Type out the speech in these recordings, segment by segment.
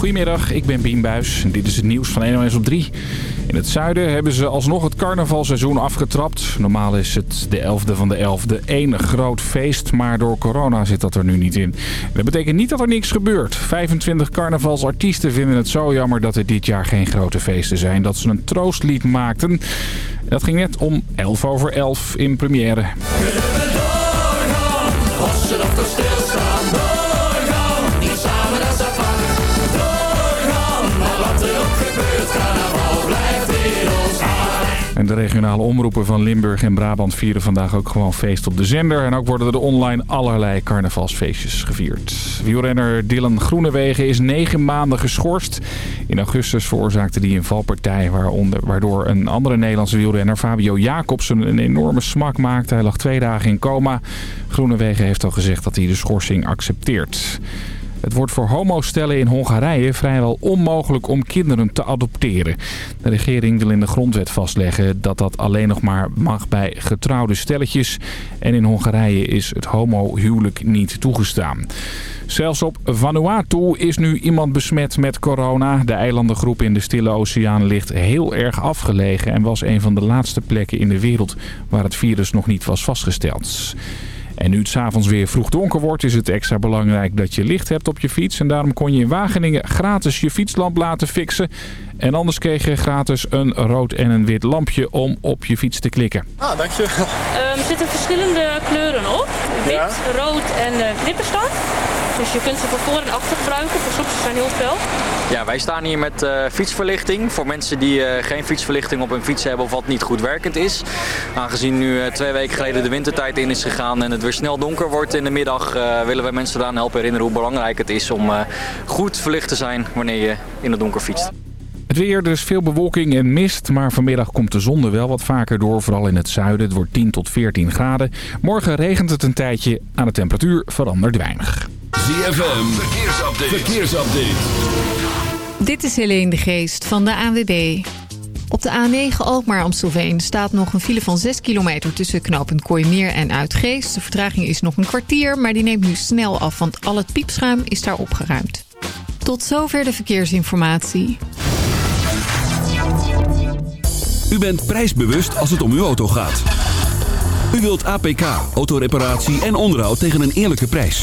Goedemiddag, ik ben Bien Buis en dit is het nieuws van NOS op 3. In het zuiden hebben ze alsnog het carnavalseizoen afgetrapt. Normaal is het de 11e van de 11e één groot feest, maar door corona zit dat er nu niet in. Dat betekent niet dat er niks gebeurt. 25 carnavalsartiesten vinden het zo jammer dat er dit jaar geen grote feesten zijn. Dat ze een troostlied maakten. Dat ging net om 11 over 11 in première. De regionale omroepen van Limburg en Brabant vieren vandaag ook gewoon feest op de zender. En ook worden er online allerlei carnavalsfeestjes gevierd. Wielrenner Dylan Groenewegen is negen maanden geschorst. In augustus veroorzaakte hij een valpartij waardoor een andere Nederlandse wielrenner Fabio Jacobsen een enorme smak maakte. Hij lag twee dagen in coma. Groenewegen heeft al gezegd dat hij de schorsing accepteert. Het wordt voor homostellen in Hongarije vrijwel onmogelijk om kinderen te adopteren. De regering wil in de grondwet vastleggen dat dat alleen nog maar mag bij getrouwde stelletjes. En in Hongarije is het homohuwelijk niet toegestaan. Zelfs op Vanuatu is nu iemand besmet met corona. De eilandengroep in de Stille Oceaan ligt heel erg afgelegen... en was een van de laatste plekken in de wereld waar het virus nog niet was vastgesteld. En nu het s'avonds weer vroeg donker wordt is het extra belangrijk dat je licht hebt op je fiets. En daarom kon je in Wageningen gratis je fietslamp laten fixen. En anders kreeg je gratis een rood en een wit lampje om op je fiets te klikken. Ah, dank je. Um, er zitten verschillende kleuren op. Wit, rood en uh, knipperstad. Dus je kunt ze voor voor en achter gebruiken. Voor soms zijn heel fel. Ja, wij staan hier met uh, fietsverlichting. Voor mensen die uh, geen fietsverlichting op hun fiets hebben of wat niet goed werkend is. Aangezien nu uh, twee weken geleden de wintertijd in is gegaan en het weer snel donker wordt in de middag... willen wij mensen eraan helpen herinneren hoe belangrijk het is om goed verlicht te zijn wanneer je in het donker fietst. Het weer, dus veel bewolking en mist, maar vanmiddag komt de zon er wel wat vaker door, vooral in het zuiden. Het wordt 10 tot 14 graden. Morgen regent het een tijdje, aan de temperatuur verandert weinig. ZFM, verkeersupdate. verkeersupdate. Dit is Helene de Geest van de ANWB. Op de A9 Alkmaar-Amstelveen staat nog een file van 6 kilometer tussen knooppunt Kooimeer en Uitgeest. De vertraging is nog een kwartier, maar die neemt nu snel af, want al het piepschuim is daar opgeruimd. Tot zover de verkeersinformatie. U bent prijsbewust als het om uw auto gaat. U wilt APK, autoreparatie en onderhoud tegen een eerlijke prijs.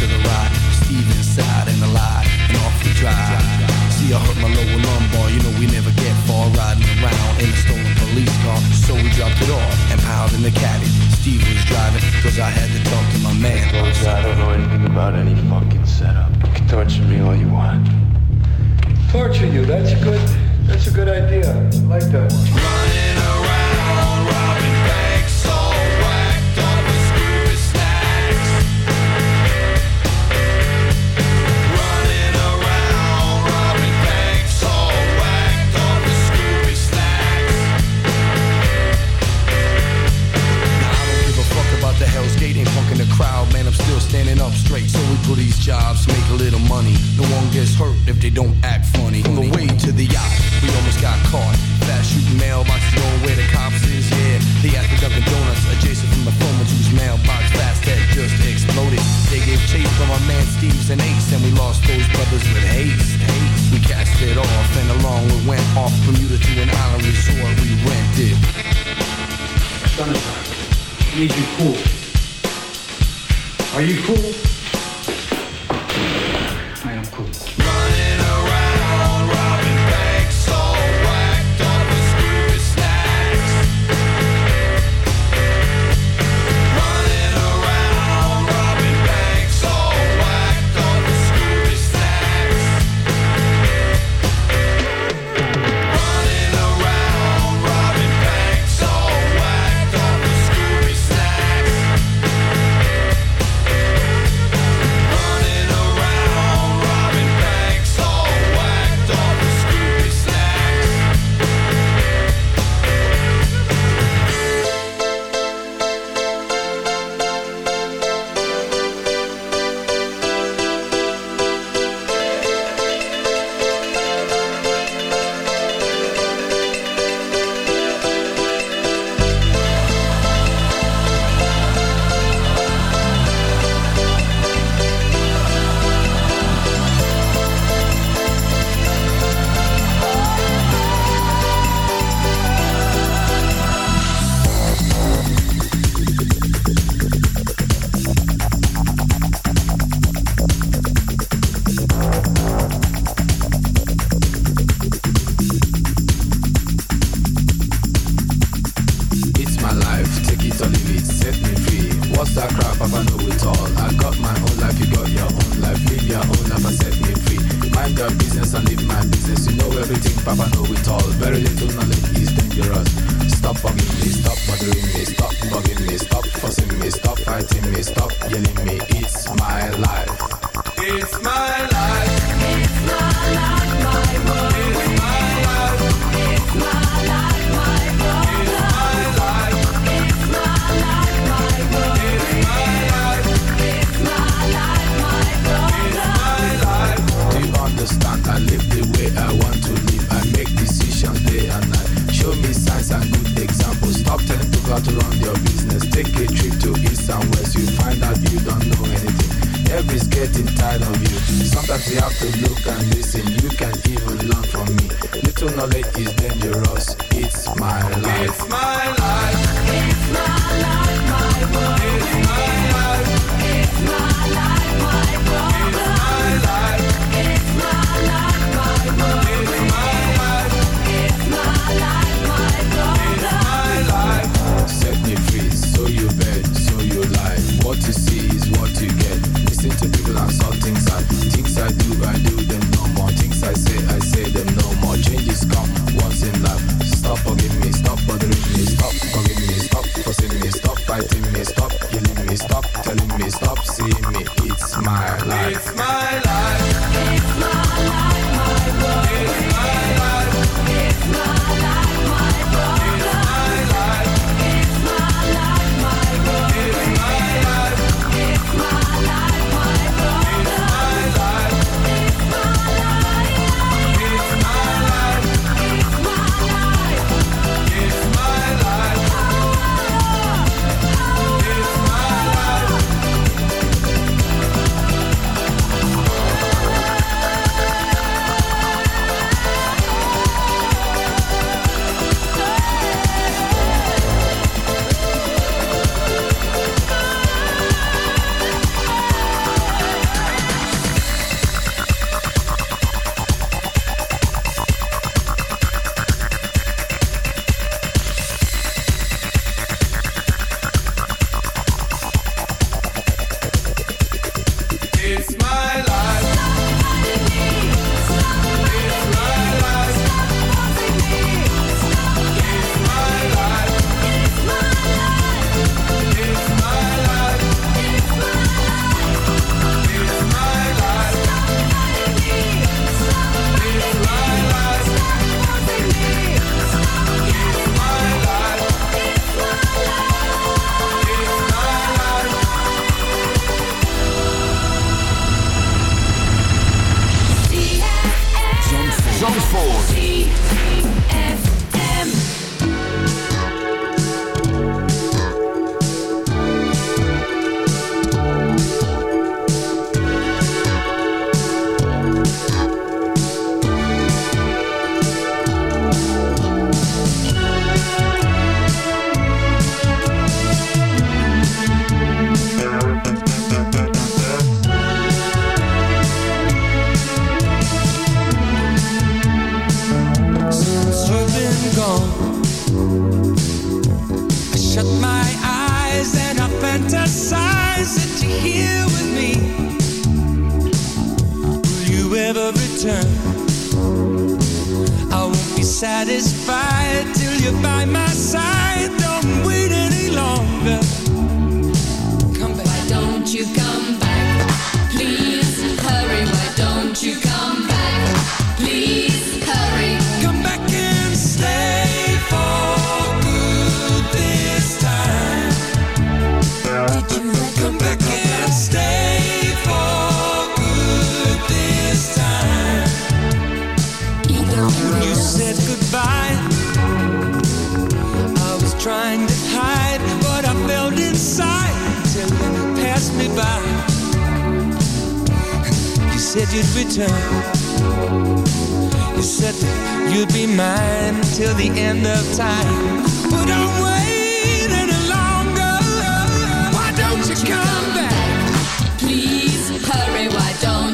to the right. Steve inside in the light and off we drive. See, I hurt my lower lumbar. You know we never get far riding around in a stolen police car. So we dropped it off and piled in the caddy. Steve was driving because I had to talk to my man. As I don't know anything about any fucking setup. You can torture me all you want. Torture you? That's a good. That's a good idea. I like that. Running around, robbing. Don't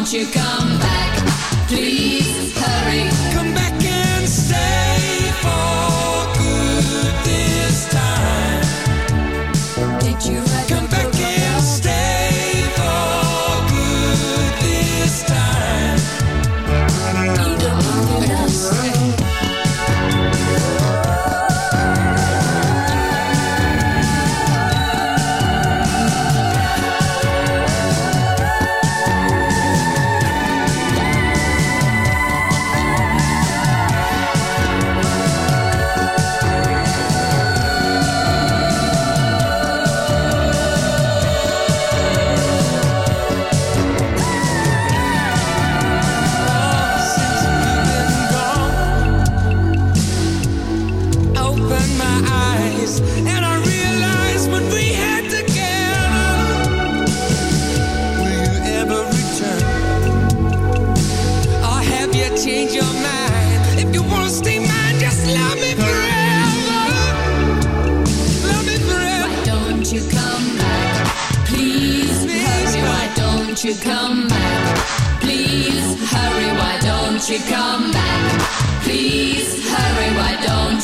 Won't you come back, please?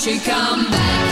she come back?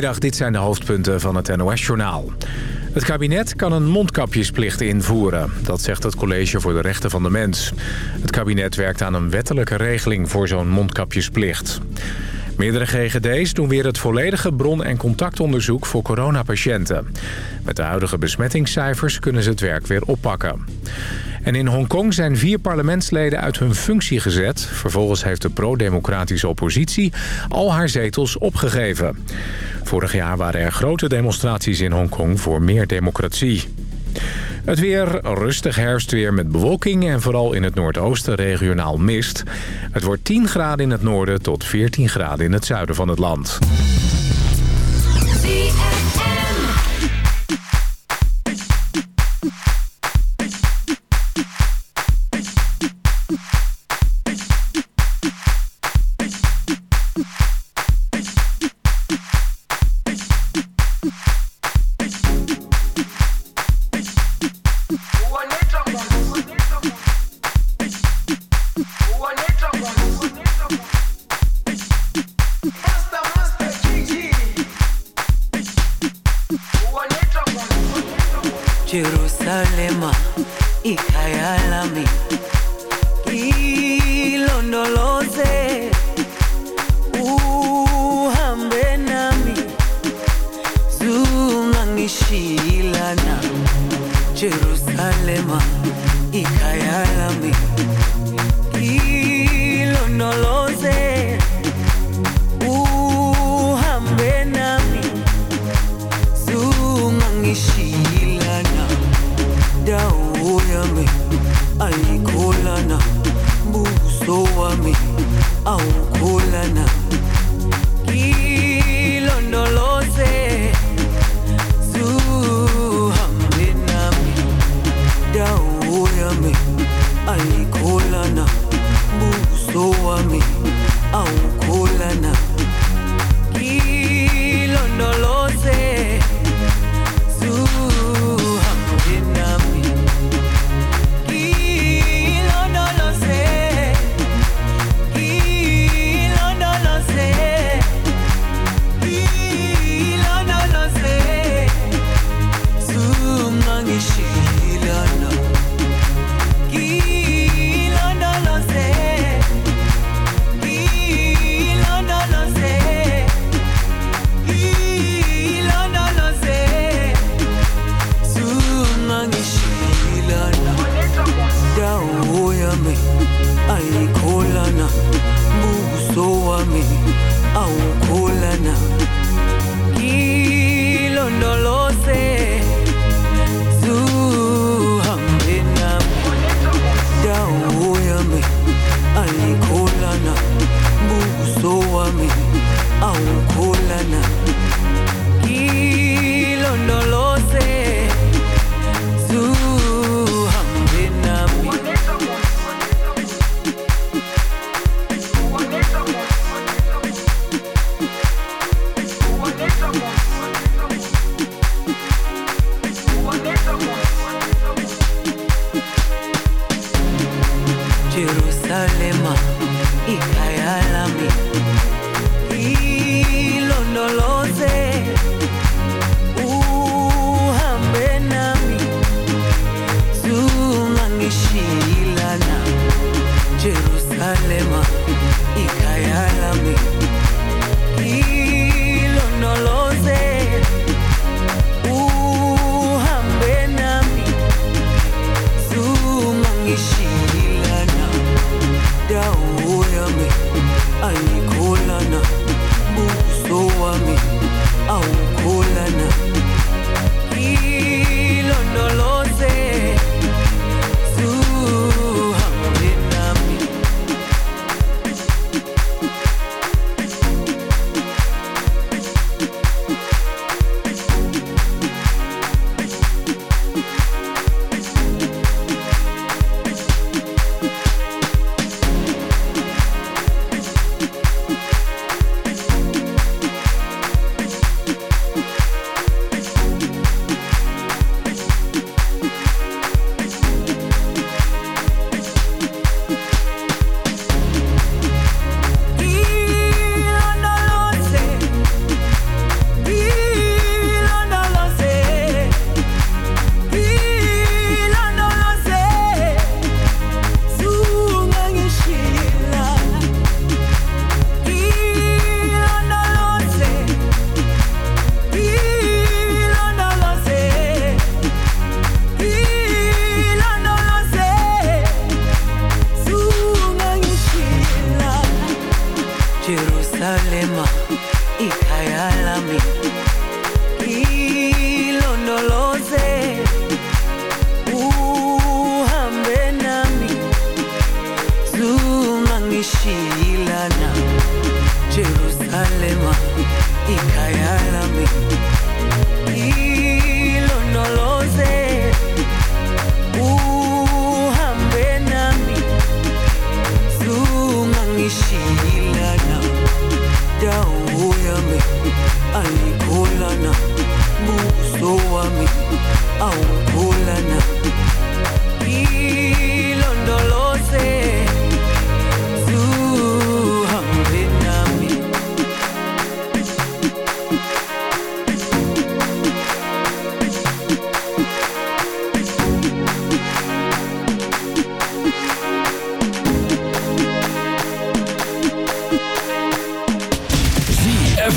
Dit zijn de hoofdpunten van het NOS-journaal. Het kabinet kan een mondkapjesplicht invoeren. Dat zegt het College voor de Rechten van de Mens. Het kabinet werkt aan een wettelijke regeling voor zo'n mondkapjesplicht. Meerdere GGD's doen weer het volledige bron- en contactonderzoek voor coronapatiënten. Met de huidige besmettingscijfers kunnen ze het werk weer oppakken. En in Hongkong zijn vier parlementsleden uit hun functie gezet. Vervolgens heeft de pro-democratische oppositie al haar zetels opgegeven. Vorig jaar waren er grote demonstraties in Hongkong voor meer democratie. Het weer, rustig herfstweer met bewolking en vooral in het noordoosten regionaal mist. Het wordt 10 graden in het noorden tot 14 graden in het zuiden van het land.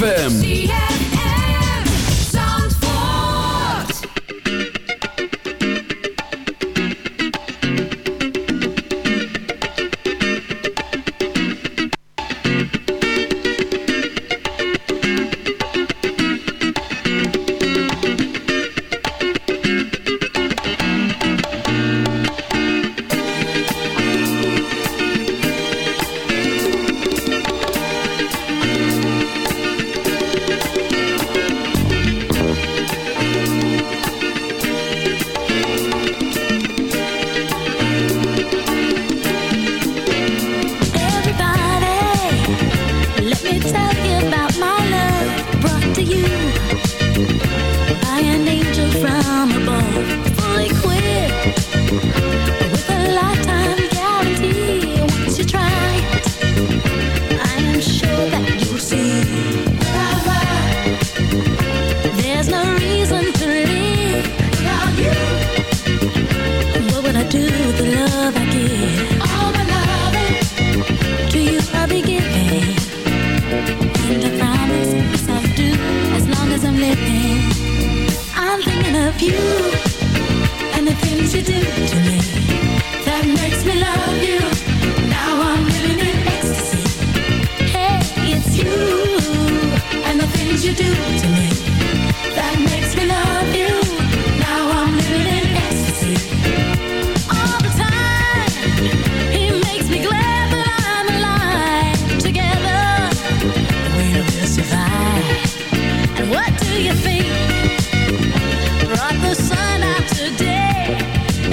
ZFM.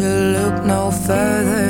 to look no further.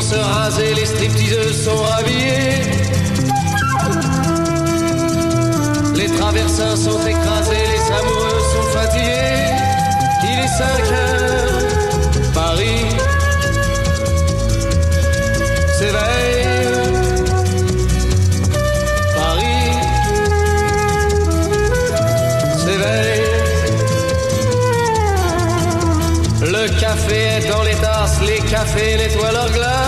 Se raser, les stripteaseuses sont rhabillées. Les traversins sont écrasés, les amoureux sont fatigués. Il est 5 heures, Paris s'éveille. Paris s'éveille. Le café est dans les tasses, les cafés nettoient leurs glaces.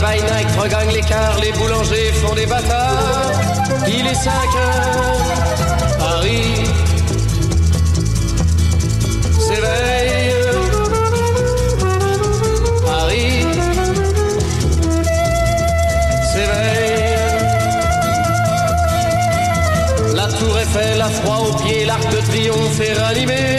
Paris by night regagne l'écart, les boulangers font des bâtards. Il est 5 heures, Paris s'éveille. Paris s'éveille. La tour Eiffel a froid aux pieds, l'arc de triomphe est ranimé.